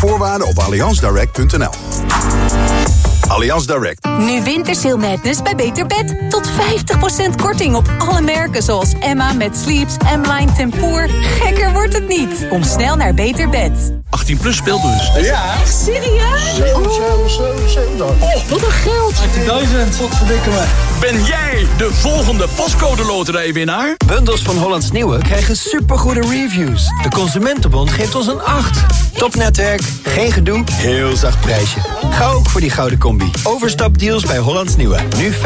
voorwaarden op allianzdirect.nl. Allianz Direct. Nu Wintersail Madness bij Beter Bed. Tot 50% korting op alle merken zoals Emma met Sleeps, M-Line Tempoor. Gekker wordt het niet. Kom snel naar Beter Bed. 18 plus speelbus. Ja. Echt serieus? 7, 7, 7, 7. Oh, wat een geld. 18.000, wat verdikken me. Ben jij de volgende pascode loterijwinnaar? Bundels van Hollands Nieuwe krijgen supergoede reviews. De Consumentenbond geeft ons een 8. Topnetwerk, geen gedoe, heel zacht prijsje. Ga ook voor die gouden combi. Overstapdeals bij Hollands Nieuwe. Nu 15.000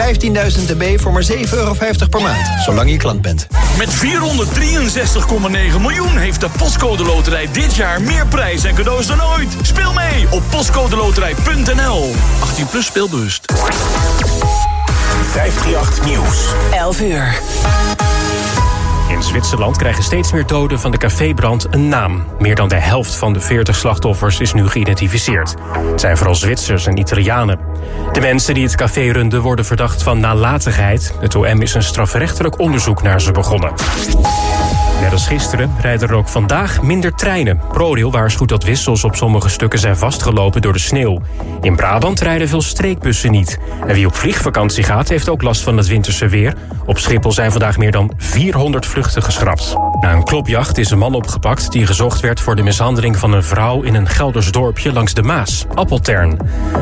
dB voor maar 7,50 euro per maand. Zolang je klant bent. Met 463,9 miljoen heeft de Postcode Loterij dit jaar meer prijs en cadeaus dan ooit. Speel mee op postcodeloterij.nl. 18 plus speelbewust. 538 Nieuws. 11 uur. In Zwitserland krijgen steeds meer doden van de cafébrand een naam. Meer dan de helft van de 40 slachtoffers is nu geïdentificeerd. Het zijn vooral Zwitsers en Italianen. De mensen die het café runden worden verdacht van nalatigheid. Het OM is een strafrechtelijk onderzoek naar ze begonnen. Net als gisteren rijden er ook vandaag minder treinen. ProRail waarschuwt dat wissels op sommige stukken zijn vastgelopen door de sneeuw. In Brabant rijden veel streekbussen niet. En wie op vliegvakantie gaat, heeft ook last van het winterse weer. Op Schiphol zijn vandaag meer dan 400 vluchten geschrapt. Na een klopjacht is een man opgepakt die gezocht werd voor de mishandeling van een vrouw in een Gelders dorpje langs de Maas, Appeltern.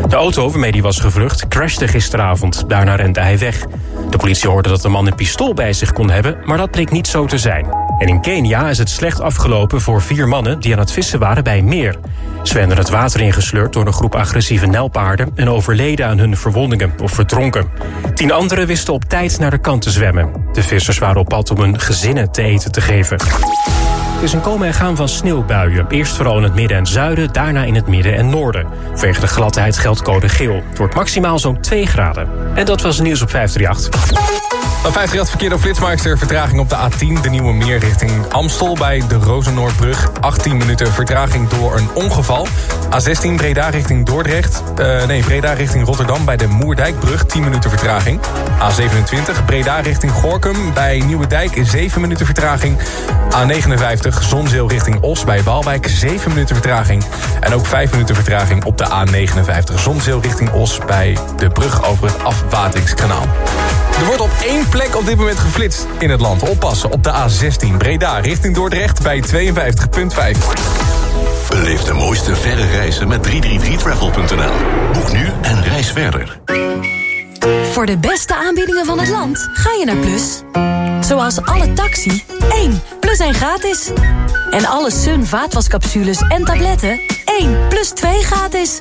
De auto waarmee hij was gevlucht crashte gisteravond. Daarna rende hij weg. De politie hoorde dat de man een pistool bij zich kon hebben, maar dat bleek niet zo te zijn. En in Kenia is het slecht afgelopen voor vier mannen die aan het vissen waren bij een meer. Ze werden het water ingesleurd door een groep agressieve nelpaarden... en overleden aan hun verwondingen of verdronken. Tien anderen wisten op tijd naar de kant te zwemmen. De vissers waren op pad om hun gezinnen te eten te geven. Het is een komen en gaan van sneeuwbuien. Eerst vooral in het midden en zuiden, daarna in het midden en noorden. Vanwege de gladheid geldt code geel. Het wordt maximaal zo'n 2 graden. En dat was nieuws op 538. Een 538 verkeer door Flitsmeister. Vertraging op de A10, de nieuwe meer richting Amstel... bij de Rozenoordbrug. 18 minuten vertraging door een ongeval. A16 Breda richting Dordrecht. Uh, nee, Breda richting Rotterdam bij de Moerdijkbrug. 10 minuten vertraging. A27 Breda richting Gorkum bij Nieuwedijk. 7 minuten vertraging. A59 Zonzeel richting Os bij Waalwijk. 7 minuten vertraging. En ook 5 minuten vertraging op de A59 Zonzeel richting Os... bij de brug over het afwateringskanaal. Er wordt op één plek op dit moment geflitst in het land. Oppassen op de A16 Breda richting Dordrecht bij 52.5. Beleef de mooiste verre reizen met 333travel.nl. Boek nu en reis verder. Voor de beste aanbiedingen van het land ga je naar Plus. Zoals alle taxi, 1 plus 1 gratis. En alle Sun vaatwascapsules en tabletten, 1 plus 2 gratis.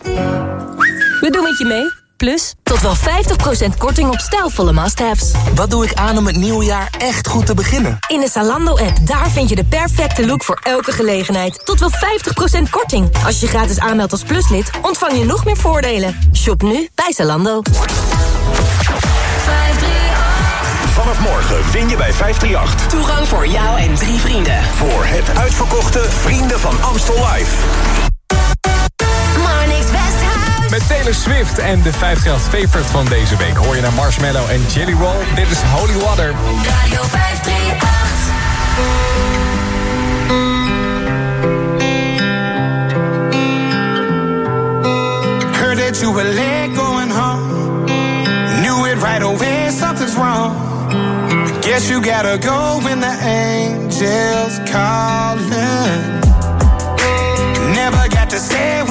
We doen het je mee. Plus, tot wel 50% korting op stijlvolle must-haves. Wat doe ik aan om het nieuwe jaar echt goed te beginnen? In de Zalando-app, daar vind je de perfecte look voor elke gelegenheid. Tot wel 50% korting. Als je gratis aanmeldt als pluslid, ontvang je nog meer voordelen. Shop nu bij Zalando. Vanaf morgen win je bij 538. Toegang voor jou en drie vrienden. Voor het uitverkochte Vrienden van Amstel Live. Met Taylor Swift en de 538 favorite van deze week... hoor je naar Marshmallow en Jelly Roll. Dit is Holy Water. Radio 538. Heard that you were late going home. Knew it right away, something's wrong. Guess you gotta go when the angels calling. Never got to say what I want.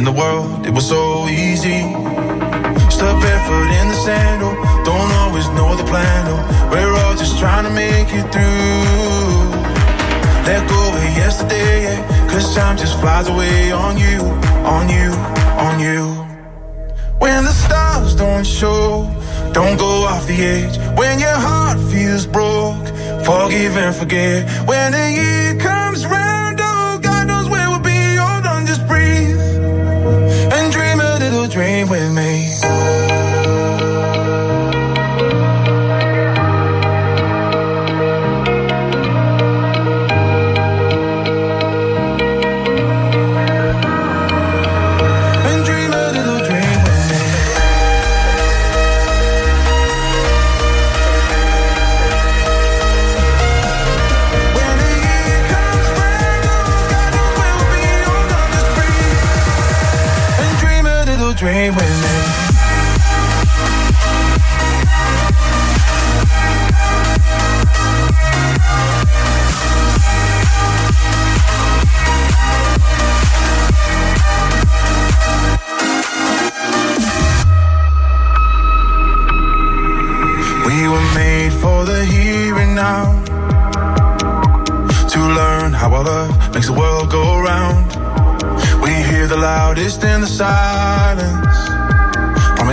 in the world, it was so easy. Step barefoot in the sandal, oh, don't always know the plan. Oh, we're all just trying to make it through. Let go of yesterday, cause time just flies away on you, on you, on you. When the stars don't show, don't go off the edge. When your heart feels broke, forgive and forget. When the year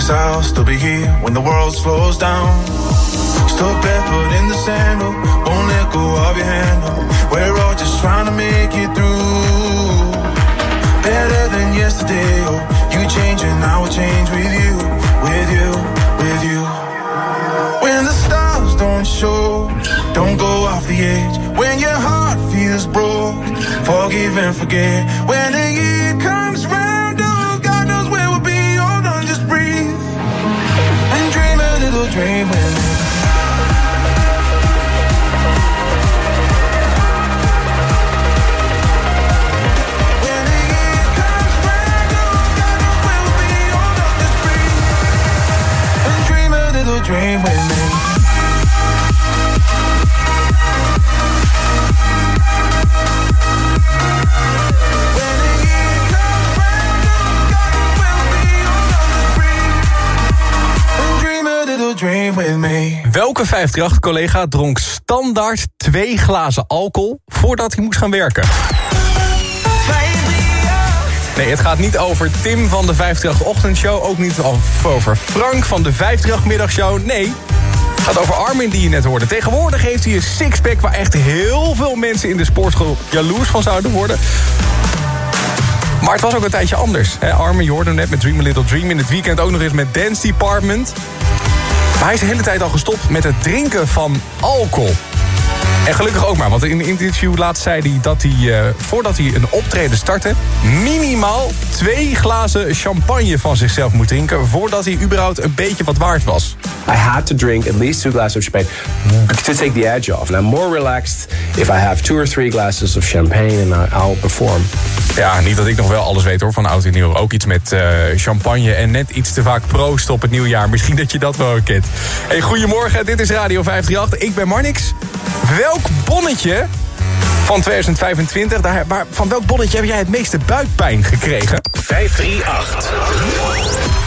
Promise I'll still be here when the world slows down. Stuck barefoot in the sandal, won't let go of your handle. We're all just trying to make it through. Better than yesterday, oh, you change and I will change with you, with you, with you. When the stars don't show, don't go off the edge. When your heart feels broke, forgive and forget. When dream with me. Welke 538-collega dronk standaard twee glazen alcohol voordat hij moest gaan werken? Nee, het gaat niet over Tim van de 538-ochtendshow. Ook niet over Frank van de 538-middagshow. Nee, het gaat over Armin die je net hoorde. Tegenwoordig heeft hij een sixpack waar echt heel veel mensen in de sportschool jaloers van zouden worden. Maar het was ook een tijdje anders. Armin, je hoorde net met Dream a Little Dream. In het weekend ook nog eens met Dance Department. Maar hij is de hele tijd al gestopt met het drinken van alcohol. En gelukkig ook maar, want in een interview laatst zei hij dat hij, eh, voordat hij een optreden startte... minimaal twee glazen champagne van zichzelf moet drinken... voordat hij überhaupt een beetje wat waard was. I had to drink at least two glasses of champagne to take the edge off. And I'm more relaxed if I have two or three glasses of champagne and I'll perform. Ja, niet dat ik nog wel alles weet hoor van oud en nieuw. Ook iets met eh, champagne en net iets te vaak proost op het nieuwjaar. Misschien dat je dat wel kent. Hey, goedemorgen, dit is Radio 538. Ik ben Marnix. Welk bonnetje van 2025. Daar, van welk bonnetje heb jij het meeste buikpijn gekregen? 538.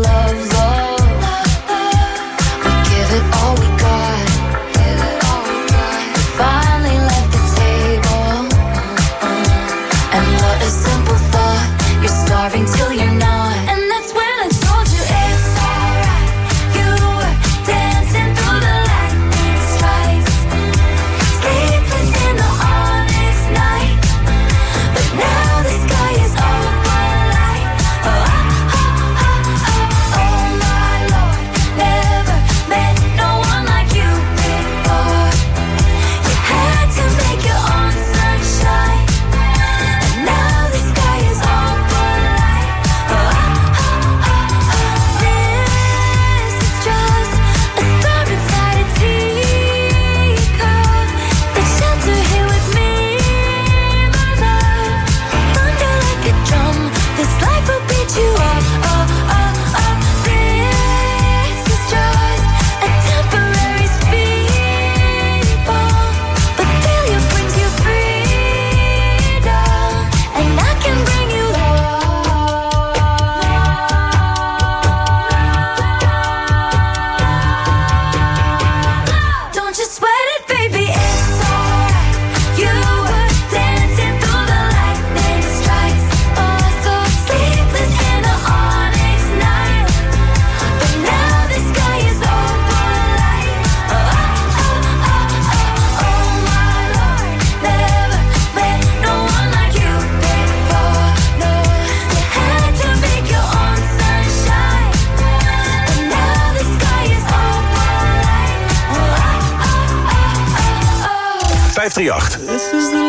538.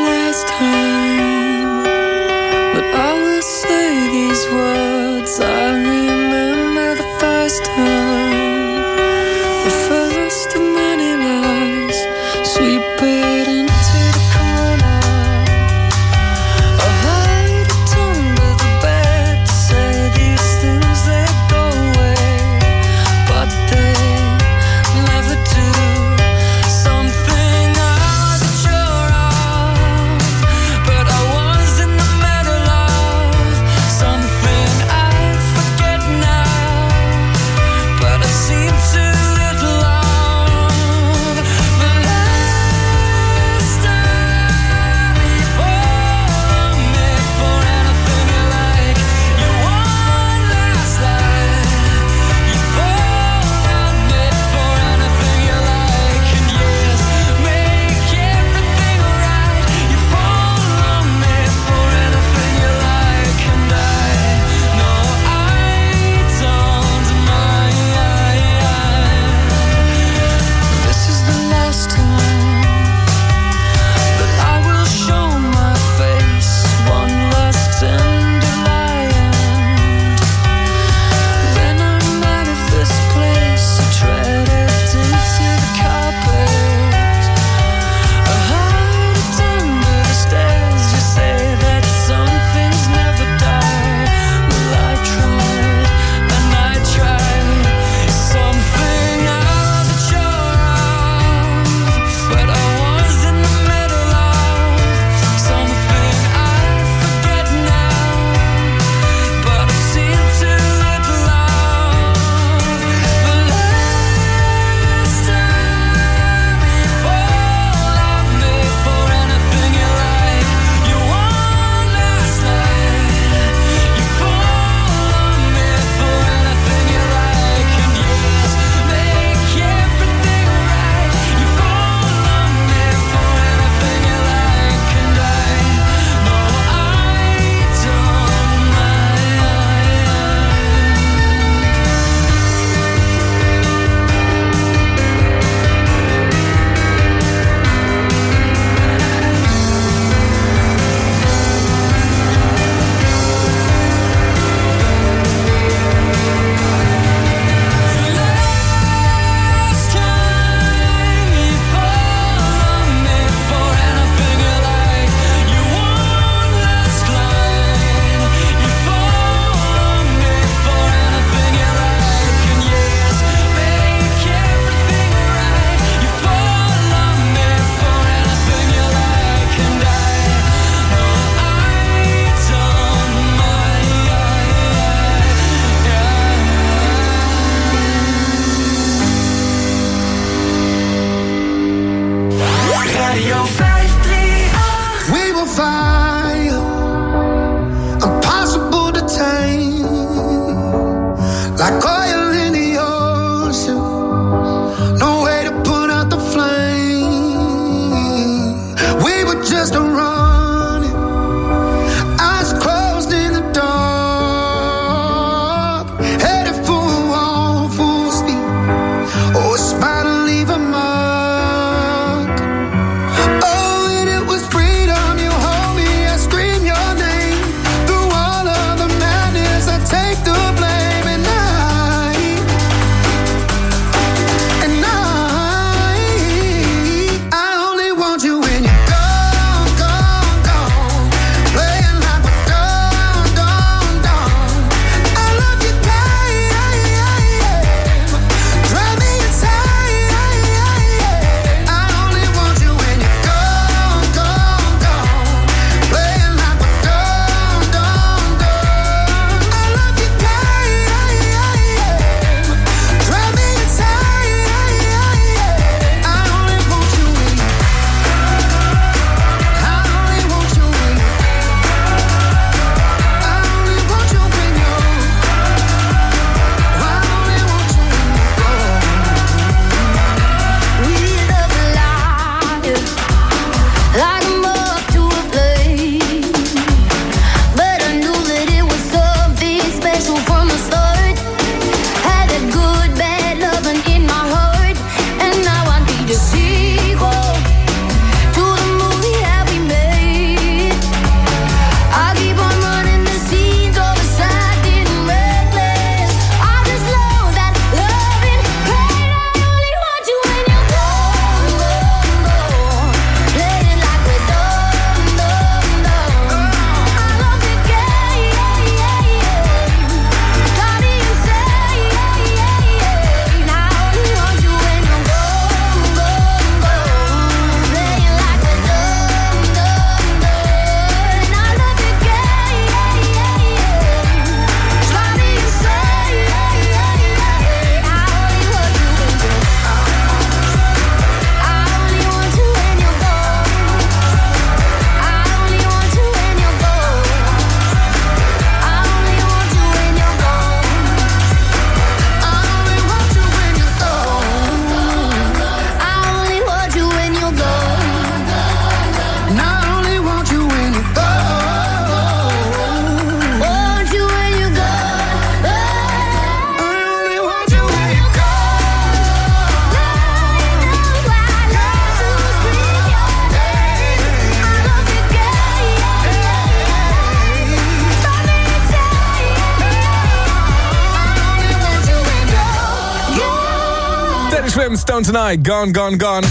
Tonight, Gone, Gone, Gone.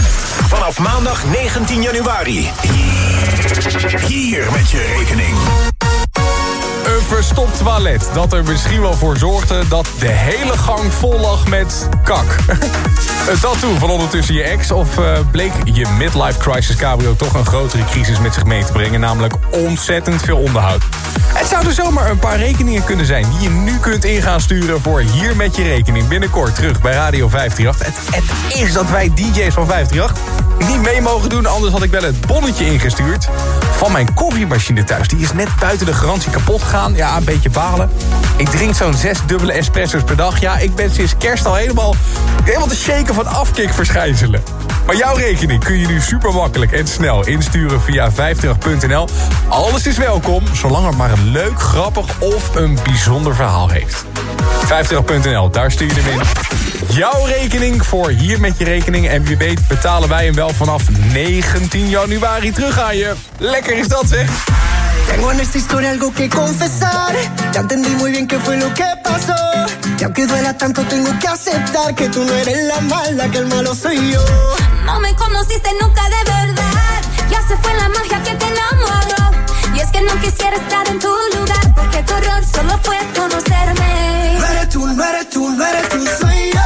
Vanaf maandag 19 januari. Hier met je rekening. Een verstopt toilet dat er misschien wel voor zorgde dat de hele gang vol lag met kak. Een tattoo van ondertussen je ex of uh, bleek je midlife crisis cabrio toch een grotere crisis met zich mee te brengen, namelijk ontzettend veel onderhoud. Het zouden zomaar een paar rekeningen kunnen zijn die je nu kunt ingaan sturen voor hier met je rekening. Binnenkort terug bij Radio 538. Het, het is dat wij DJ's van 538 niet mee mogen doen, anders had ik wel het bonnetje ingestuurd van mijn koffiemachine thuis. Die is net buiten de garantie kapot gegaan. Ja, een beetje balen. Ik drink zo'n zes dubbele espresso's per dag. Ja, ik ben sinds kerst al helemaal, helemaal te shaken van afkikverschijnselen. Jouw rekening kun je nu super makkelijk en snel insturen via 50.nl. Alles is welkom, zolang het maar een leuk, grappig of een bijzonder verhaal heeft. 50.nl, daar stuur je hem in. Jouw rekening voor hier met je rekening. En wie weet betalen wij hem wel vanaf 19 januari terug aan je. Lekker is dat zeg. Tengo en esta historia algo que confesar. Ya entendí muy bien qué fue lo que pasó. Y aunque duela tanto, tengo que aceptar que tú no eres la mala, que el malo soy yo. No me conociste nunca de verdad. Ya se fue la magia que te enamoró. Y es que no quisiera estar en tu lugar, porque tu error solo fue conocerme. No eres tú, no eres tú, no eres tú, soy yo.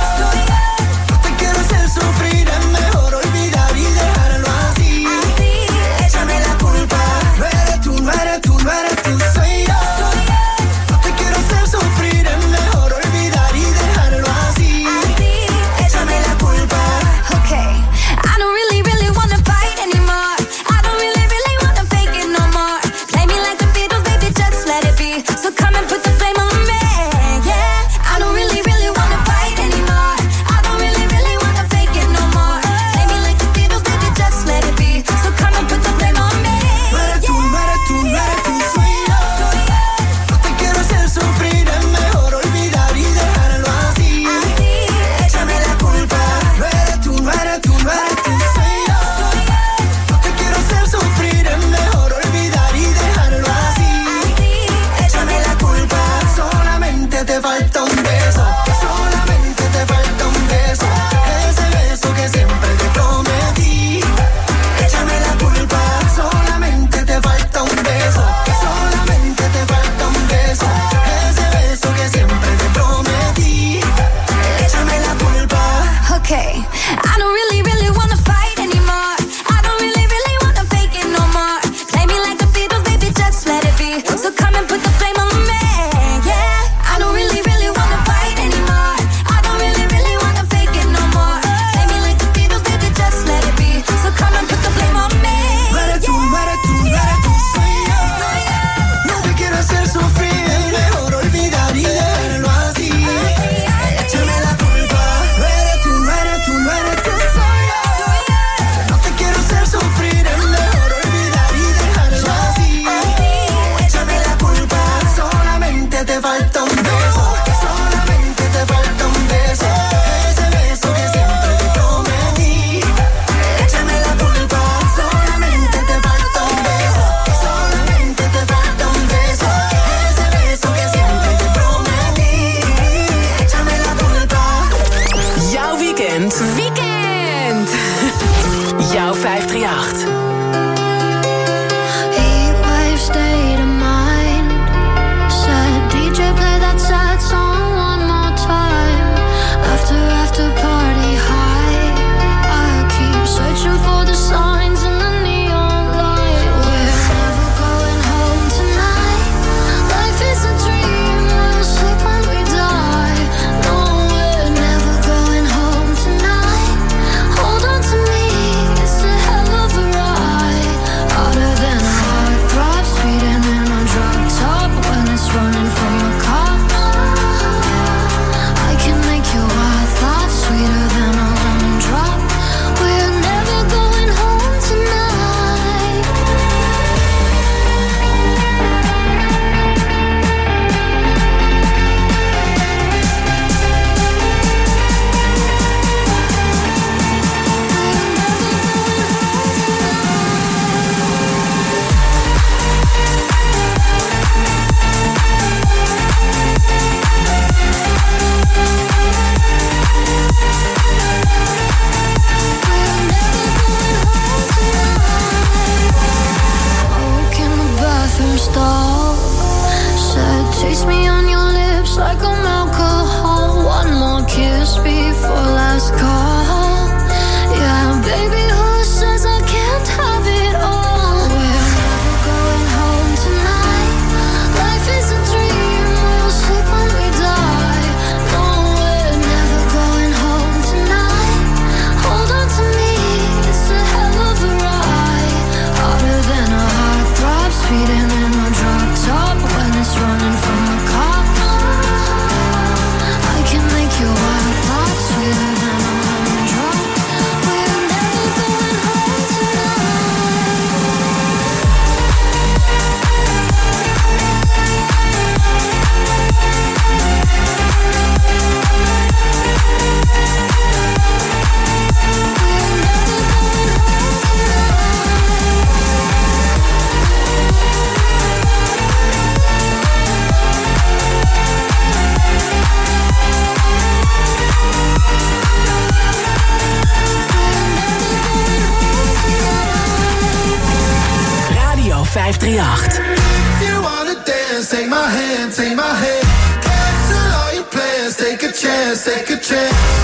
Chance, take a chance.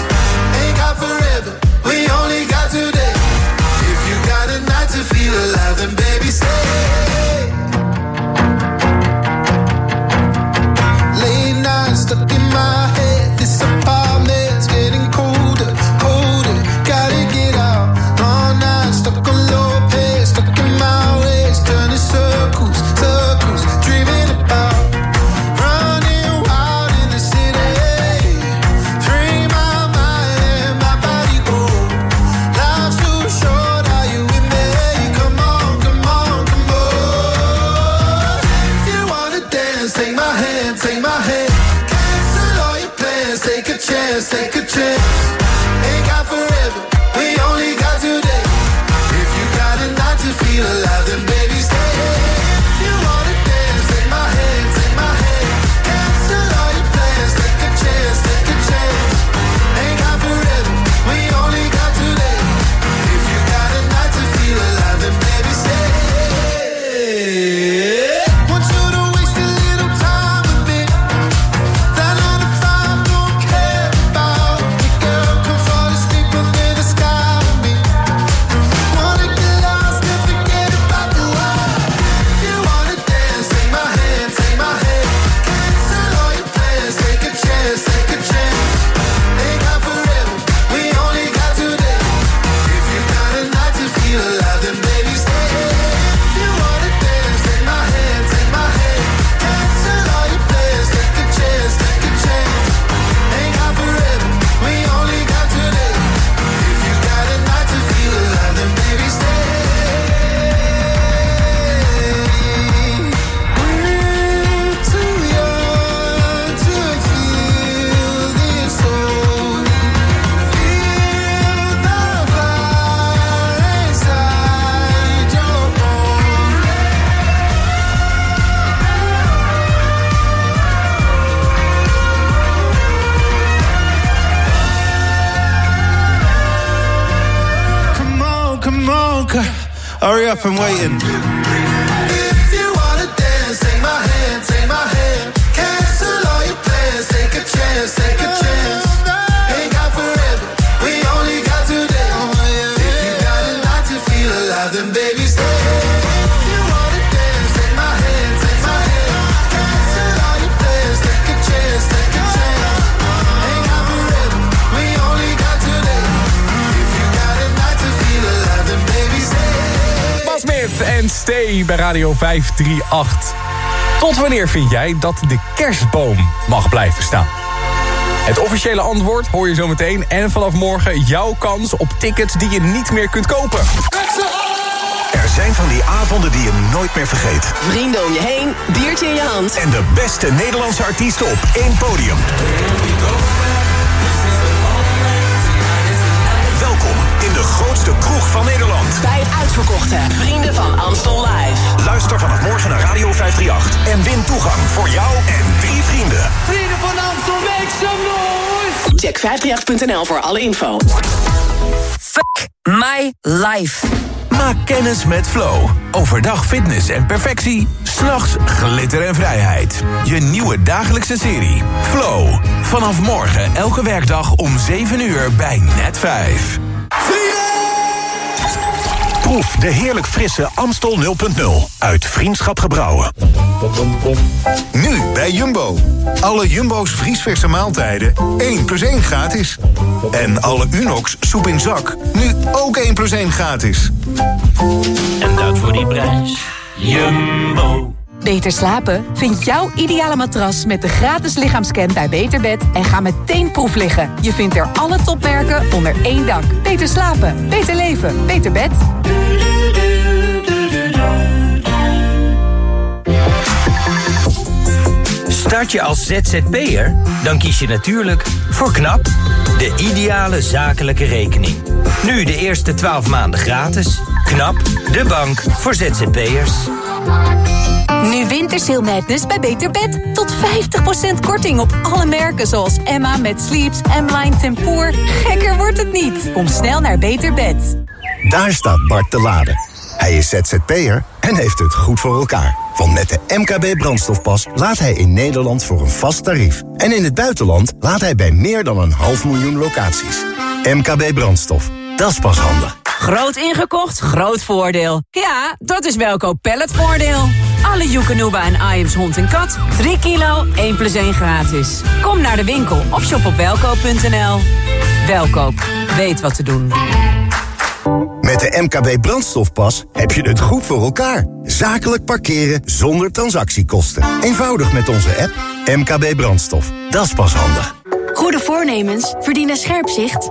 Up, I'm waiting. Bij Radio 538. Tot wanneer vind jij dat de kerstboom mag blijven staan? Het officiële antwoord hoor je zo meteen. En vanaf morgen jouw kans op tickets die je niet meer kunt kopen. Er zijn van die avonden die je nooit meer vergeet. Vrienden om je heen, biertje in je hand. En de beste Nederlandse artiesten op één podium. In de grootste kroeg van Nederland. Bij het uitverkochte Vrienden van Amstel Live. Luister vanaf morgen naar Radio 538 en win toegang voor jou en drie vrienden. Vrienden van Amstel, make some noise! Check 538.nl voor alle info. Fuck my life. Maak kennis met Flow. Overdag fitness en perfectie. S'nachts glitter en vrijheid. Je nieuwe dagelijkse serie. Flow. Vanaf morgen elke werkdag om 7 uur bij Net 5. Proef de heerlijk frisse Amstel 0.0 uit Vriendschap Gebrouwen. Nu bij Jumbo. Alle Jumbo's vriesverse maaltijden 1 plus 1 gratis. En alle Unox soep in zak nu ook 1 plus 1 gratis. En dat voor die prijs. Jumbo. Beter slapen? Vind jouw ideale matras met de gratis lichaamscan bij Beterbed en ga meteen proef liggen. Je vindt er alle topmerken onder één dak. Beter slapen, beter leven, beter bed. Start je als ZZP'er? Dan kies je natuurlijk voor KNAP, de ideale zakelijke rekening. Nu de eerste 12 maanden gratis. KNAP, de bank voor ZZP'ers. Nu Wintersale Madness bij Beter Bed. Tot 50% korting op alle merken zoals Emma met Sleeps, M-Line Tempoor. Gekker wordt het niet. Kom snel naar Beter Bed. Daar staat Bart te laden. Hij is ZZP'er en heeft het goed voor elkaar. Want met de MKB brandstofpas laat hij in Nederland voor een vast tarief. En in het buitenland laat hij bij meer dan een half miljoen locaties. MKB brandstof, dat is pas handig. Groot ingekocht, groot voordeel. Ja, dat is Welkoop Palletvoordeel. Alle Joekanuba en Iams hond en kat. 3 kilo, 1 plus 1 gratis. Kom naar de winkel of shop op welkoop.nl. Welkoop, weet wat te doen. Met de MKB brandstofpas heb je het goed voor elkaar. Zakelijk parkeren zonder transactiekosten. Eenvoudig met onze app MKB brandstof. Dat is pas handig. Goede voornemens verdienen scherp zicht.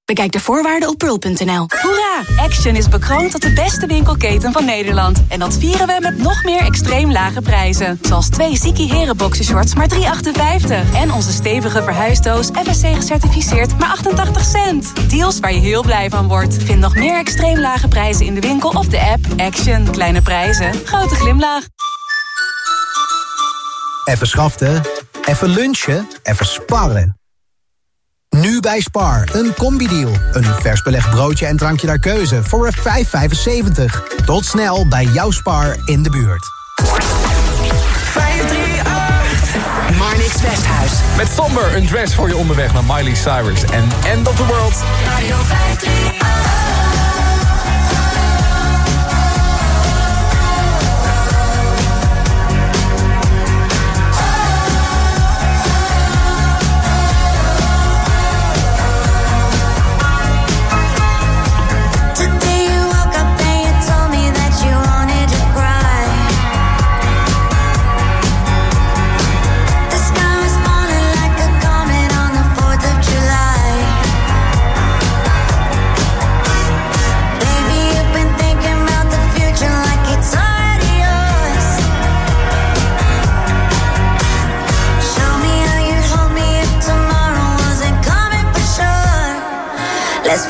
Bekijk de voorwaarden op pearl.nl. Hoera! Action is bekroond tot de beste winkelketen van Nederland. En dat vieren we met nog meer extreem lage prijzen. Zoals twee Ziki Heren boxershorts maar 3,58. En onze stevige verhuisdoos FSC gecertificeerd maar 88 cent. Deals waar je heel blij van wordt. Vind nog meer extreem lage prijzen in de winkel of de app. Action. Kleine prijzen. Grote glimlach. Even schaften, even lunchen, even sparren. Nu bij Spar, een combi-deal. Een vers belegd broodje en drankje naar keuze voor een 5,75. Tot snel bij jouw Spar in de buurt. 538. Marnix Westhuis. Met Somber, een dress voor je onderweg naar Miley Cyrus en End of the World. Radio 538.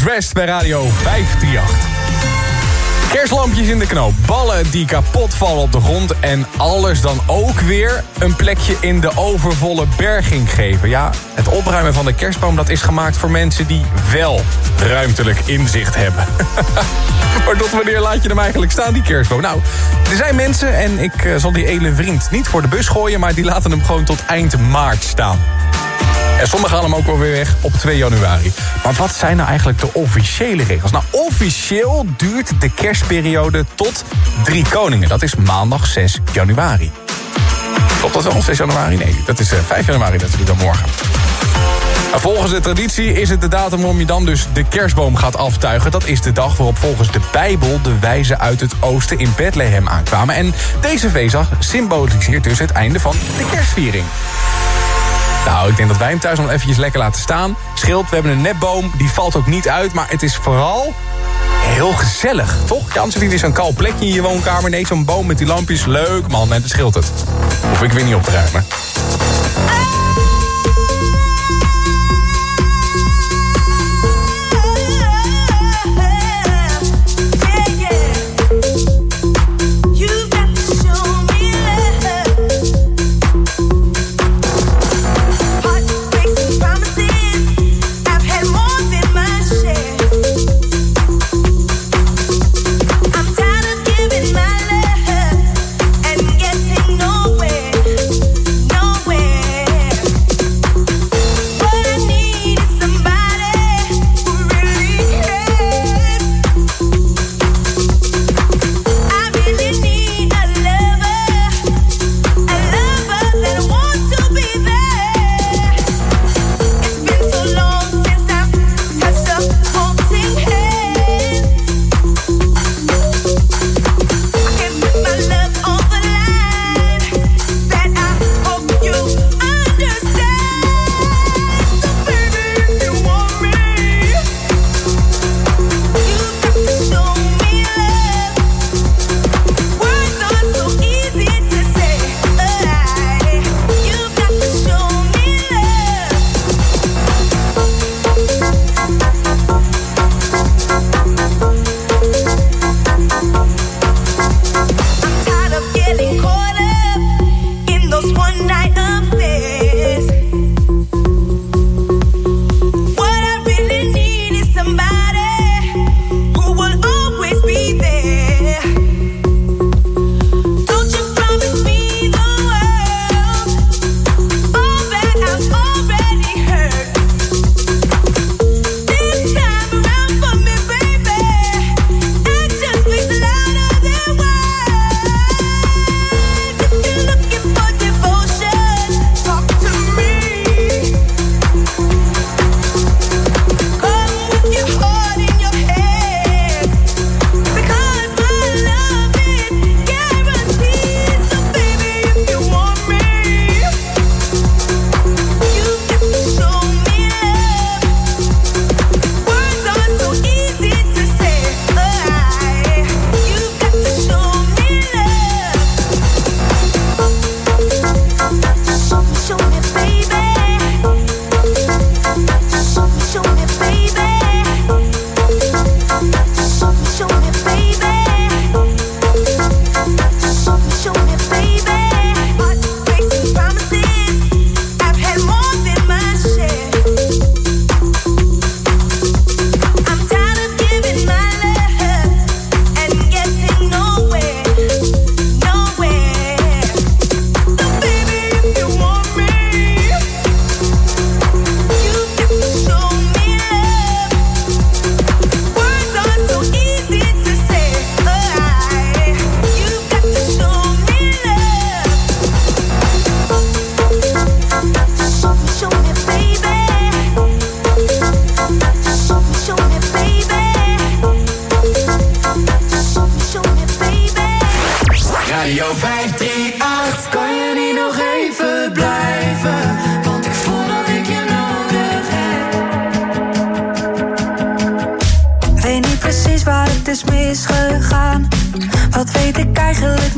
En Undressed bij Radio 538. Kerstlampjes in de knoop, ballen die kapot vallen op de grond... en alles dan ook weer een plekje in de overvolle berging geven. Ja, het opruimen van de kerstboom dat is gemaakt voor mensen... die wel ruimtelijk inzicht hebben. maar tot wanneer laat je hem eigenlijk staan, die kerstboom? Nou, er zijn mensen, en ik eh, zal die ene vriend niet voor de bus gooien... maar die laten hem gewoon tot eind maart staan. En sommigen halen hem ook wel weer weg op 2 januari. Maar wat zijn nou eigenlijk de officiële regels? Nou, officieel duurt de kerstperiode tot drie koningen. Dat is maandag 6 januari. Klopt dat wel, 6 januari? Nee, dat is 5 eh, januari natuurlijk dan morgen. En volgens de traditie is het de datum waarom je dan dus de kerstboom gaat aftuigen. Dat is de dag waarop volgens de Bijbel de wijzen uit het oosten in Bethlehem aankwamen. En deze feestdag symboliseert dus het einde van de kerstviering. Nou, ik denk dat wij hem thuis nog eventjes lekker laten staan. Schild, we hebben een nepboom, die valt ook niet uit. Maar het is vooral heel gezellig, toch? Jansen, dit is zo'n kal plekje in je woonkamer. Nee, zo'n boom met die lampjes. Leuk, man. En het scheelt het. Hoef ik weer niet op te ruimen.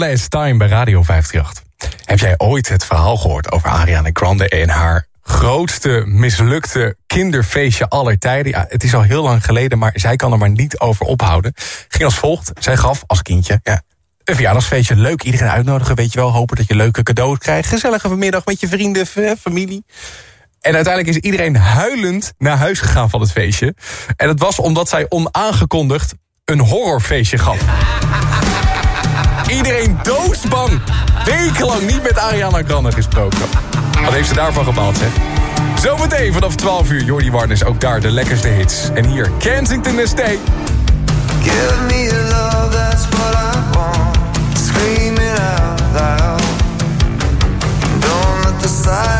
Last Time bij Radio 538. Heb jij ooit het verhaal gehoord over Ariana Grande en haar grootste mislukte kinderfeestje aller tijden. Ja, het is al heel lang geleden, maar zij kan er maar niet over ophouden. Ging als volgt. Zij gaf als kindje ja, een verjaardagsfeestje. Leuk, iedereen uitnodigen, weet je wel. Hopen dat je leuke cadeaus krijgt. Gezellige vanmiddag met je vrienden, eh, familie. En uiteindelijk is iedereen huilend naar huis gegaan van het feestje. En dat was omdat zij onaangekondigd een horrorfeestje gaf. Iedereen doodsbang. Wekenlang niet met Ariana Grande gesproken. Wat heeft ze daarvan gebaald, zeg? Zometeen vanaf 12 uur Jordi Warnes, ook daar de lekkerste hits. En hier Kensington Estate. Give me a love, that's what I want. Scream it out loud. Don't let the side.